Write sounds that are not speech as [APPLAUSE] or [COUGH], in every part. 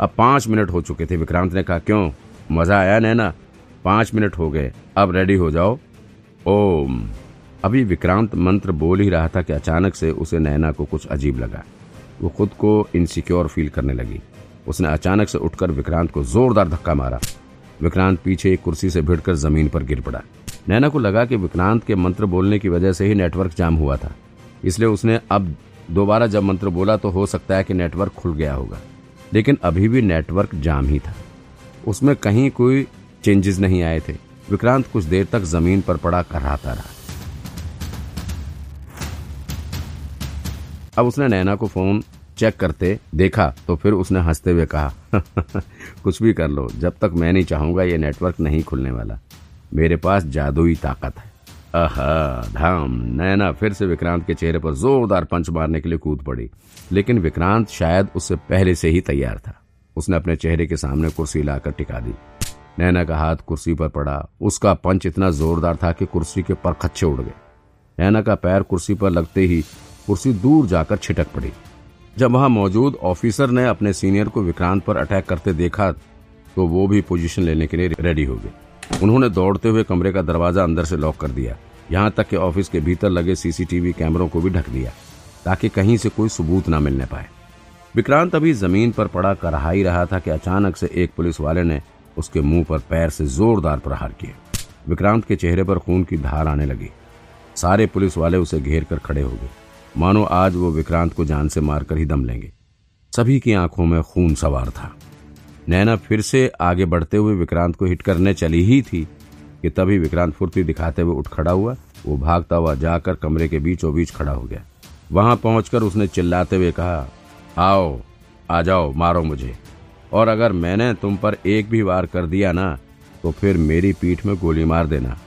अब पाँच मिनट हो चुके थे, विक्रांत ने कहा, क्यों? मज़ा आया नैना। पाँच मिनट हो गए। अब रेडी हो जाओ। ओम। अभी विक्रांत मंत्र बोल ही रहा था कि अचानक से उसे नैना को कुछ अजीब लगा। वो खुद को इनसिक्योर फील करने लगी। उसने अचानक से उठकर विक्रांत को जोरदार धक्का मारा। विक्रांत पीछे एक कुर्सी से भिड़कर ज़मीन पर गिर पड़ा। नैना को लगा कि विक्रांत के मंत्र बोलने की वजह से ही नेटवर्क जाम हुआ था। इसलिए उसने अब दोबारा जब मंत्र बोला तो हो सकता है कि नेटवर्क खुल गया होगा। लेकिन अभी भी नेटवर्क जाम ही था। उसमें कहीं कोई चेंजेस नहीं आए थे। विक्रांत कुछ देर तक ज़मीन पर पड़ा कराता रहा। अब उसने नैना को फ़ोन चेक करते देखा तो फिर उसने हँसते हुए कहा, [LAUGHS] कुछ भी कर लो, जब तक मैं नहीं चाहूँगा ये नेटवर्क नहीं खुलने वाला। मेरे पास जादुई ताकत है। धाम। नैना फिर से विक्रांत के चेहरे पर जोरदार पंच मारने के लिए कूद पड़ी। लेकिन विक्रांत शायद उससे पहले से ही तैयार था। उसने अपने चेहरे के सामने कुर्सी लाकर टिका दी। नैना का हाथ कुर्सी पर पड़ा। उसका पंच इतना जोरदार था कि कुर्सी के पर परखच्चे उड़ गए। नैना का पैर कुर्सी पर लगते ही कुर्सी दूर जाकर छिटक पड़ी। जब वहाँ मौजूद ऑफिसर ने अपने सीनियर को विक्रांत पर अटैक करते देखा तो वो भी पोजीशन लेने के लिए रेडी हो गए। उन्होंने दौड़ते हुए कमरे का दरवाज़ा अंदर से लॉक कर दिया। यहाँ तक कि ऑफ़िस के भीतर लगे सीसीटीवी कैमरों को भी ढक दिया, ताकि कहीं से कोई सबूत न मिलने पाए। विक्रांत अभी ज़मीन पर पड़ा करहा ही रहा था कि अचानक से एक पुलिस वाले ने उसके मुँह पर पैर से जोरदार प्रहार किए। विक्रांत के चेहरे पर खून की धार आने लगी। सारे पुलिस वाले उसे घेर कर खड़े हो गए। मानो आज वो विक्रांत को जान से मारकर ही दम लेंगे। सभी की आँखों में खून सवार था। नैना फिर से आगे बढ़ते हुए विक्रांत को हिट करने चली ही थी कि तभी विक्रांत फुर्ती दिखाते हुए उठ खड़ा हुआ, वो भागता हुआ जाकर कमरे के बीचों बीच खड़ा हो गया। वहाँ पहुंचकर उसने चिल्लाते हुए कहा, आओ, आ जाओ, मारो मुझे। और अगर मैंने तुम पर एक भी वार कर दिया ना तो फिर मेरी पीठ में गोली मार देना।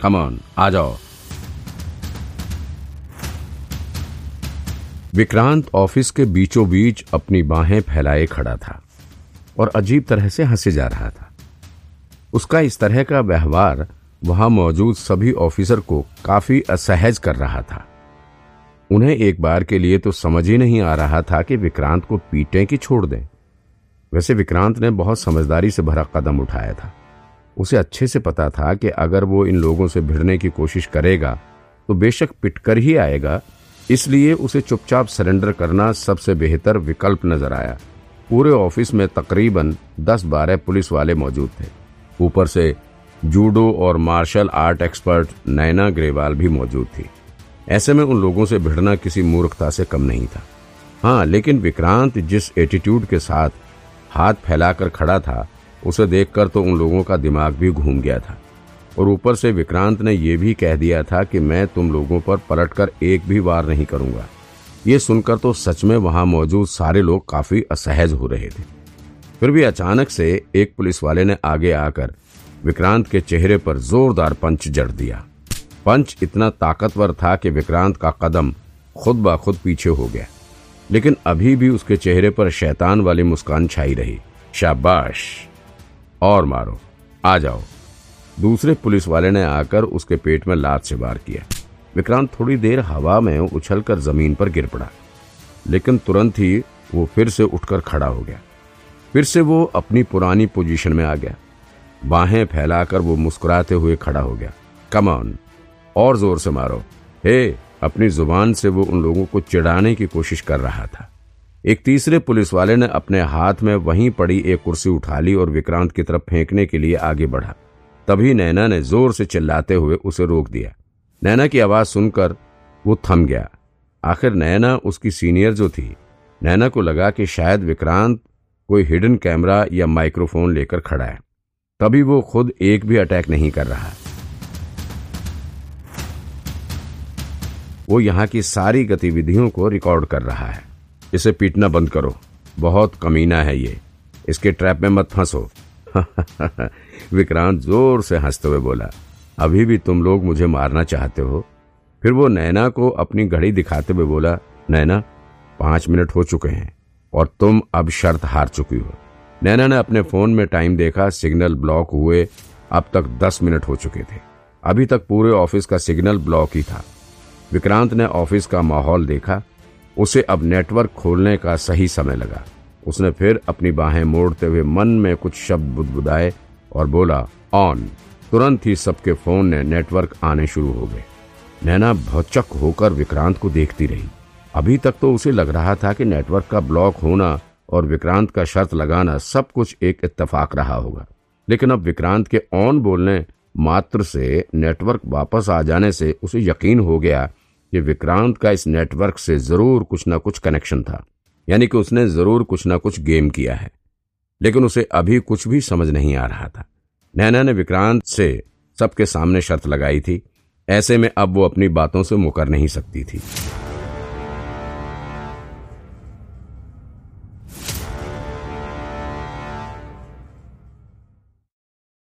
कमॉन आ जाओ। विक्रांत ऑफ़िस के बीचों बीच अपनी बाहें फैलाए खड़ा था। और अजीब तरह से हंसे जा रहा था। उसका इस तरह का व्यवहार वहाँ मौजूद सभी ऑफिसर को काफ़ी असहज कर रहा था। उन्हें एक बार के लिए तो समझ ही नहीं आ रहा था कि विक्रांत को पीटें कि छोड़ दें। वैसे विक्रांत ने बहुत समझदारी से भरा कदम उठाया था। उसे अच्छे से पता था कि अगर वो इन लोगों से भिड़ने की कोशिश करेगा तो बेशक पिटकर ही आएगा, इसलिए उसे चुपचाप सरेंडर करना सबसे बेहतर विकल्प नज़र आया। पूरे ऑफ़िस में तकरीबन दस बारह पुलिस वाले मौजूद थे। ऊपर से जूडो और martial art expert Naina Grewal भी मौजूद थी। ऐसे में उन लोगों से भिड़ना किसी मूर्खता से कम नहीं था। हाँ लेकिन विक्रांत जिस एटीट्यूड के साथ हाथ फैलाकर खड़ा था, उसे देखकर तो उन लोगों का दिमाग भी घूम गया था। और ऊपर से विक्रांत ने यह भी कह दिया था कि मैं तुम लोगों पर पलटकर एक भी वार नहीं करूँगा। ये सुनकर तो सच में वहाँ मौजूद सारे लोग काफ़ी असहज हो रहे थे। फिर भी अचानक से एक पुलिस वाले ने आगे आकर विक्रांत के चेहरे पर जोरदार पंच जड़ दिया। पंच इतना ताकतवर था कि विक्रांत का कदम खुद ब खुद पीछे हो गया। लेकिन अभी भी उसके चेहरे पर शैतान वाली मुस्कान छाई रही। शाबाश! और मारो। आ जाओ। दूसरे पुलिस वाले ने आकर उसके पेट में लात से वार किया। विक्रांत थोड़ी देर हवा में उछलकर ज़मीन पर गिर पड़ा, लेकिन तुरंत ही वो फिर से उठकर खड़ा हो गया। फिर से वो अपनी पुरानी पोजीशन में आ गया। बाहें फैलाकर वो मुस्कुराते हुए खड़ा हो गया। कमान और ज़ोर से मारो। हे, अपनी ज़ुबान से वो उन लोगों को चिढ़ाने की कोशिश कर रहा था। एक तीसरे पुलिस वाले ने अपने हाथ में वहीं पड़ी एक कुर्सी उठा ली और विक्रांत की तरफ़ फेंकने के लिए आगे बढ़ा। तभी नैना ने ज़ोर से चिल्लाते हुए उसे रोक दिया। नैना की आवाज़ सुनकर वो थम गया। आखिर नैना उसकी सीनियर जो थी, नैना को लगा कि शायद विक्रांत कोई हिडन कैमरा या माइक्रोफोन लेकर खड़ा है। तभी वो खुद एक भी अटैक नहीं कर रहा। वो यहाँ की सारी गतिविधियों को रिकॉर्ड कर रहा है। इसे पीटना बंद करो। बहुत कमीना है ये। इसके ट्रैप में मत फंसो। [LAUGHS] विक्रांत ज़ोर से हँसते हुए बोला अभी भी तुम लोग मुझे मारना चाहते हो। फिर वो नैना को अपनी घड़ी दिखाते हुए बोला, नैना, पाँच मिनट हो चुके हैं और तुम अब शर्त हार चुकी हो। नैना ने अपने फ़ोन में टाइम देखा, सिग्नल ब्लॉक हुए, अब तक दस मिनट हो चुके थे। अभी तक पूरे ऑफ़िस का सिग्नल ब्लॉक ही था। विक्रांत ने ऑफ़िस का माहौल देखा, उसे अब नेटवर्क खोलने का सही समय लगा। उसने फिर अपनी बाहें मोड़ते हुए मन में कुछ शब्द बुदबुदाए और बोला, ऑन। तुरंत ही सबके फ़ोन ने नेटवर्क आने शुरू हो गए। नैना भौचक होकर विक्रांत को देखती रही। अभी तक तो उसे लग रहा था कि नेटवर्क का ब्लॉक होना और विक्रांत का शर्त लगाना सब कुछ एक इत्तेफाक रहा होगा। लेकिन अब विक्रांत के ऑन बोलने मात्र से नेटवर्क वापस आ जाने से उसे यकीन हो गया कि विक्रांत का इस नेटवर्क से ज़रूर कुछ ना कुछ कनेक्शन था। यानी कि उसने ज़रूर कुछ ना कुछ गेम किया है। लेकिन उसे अभी कुछ भी समझ नहीं आ रहा था। नैना ने विक्रांत से सबके सामने शर्त लगाई थी। ऐसे में अब वो अपनी बातों से मुकर नहीं सकती थी।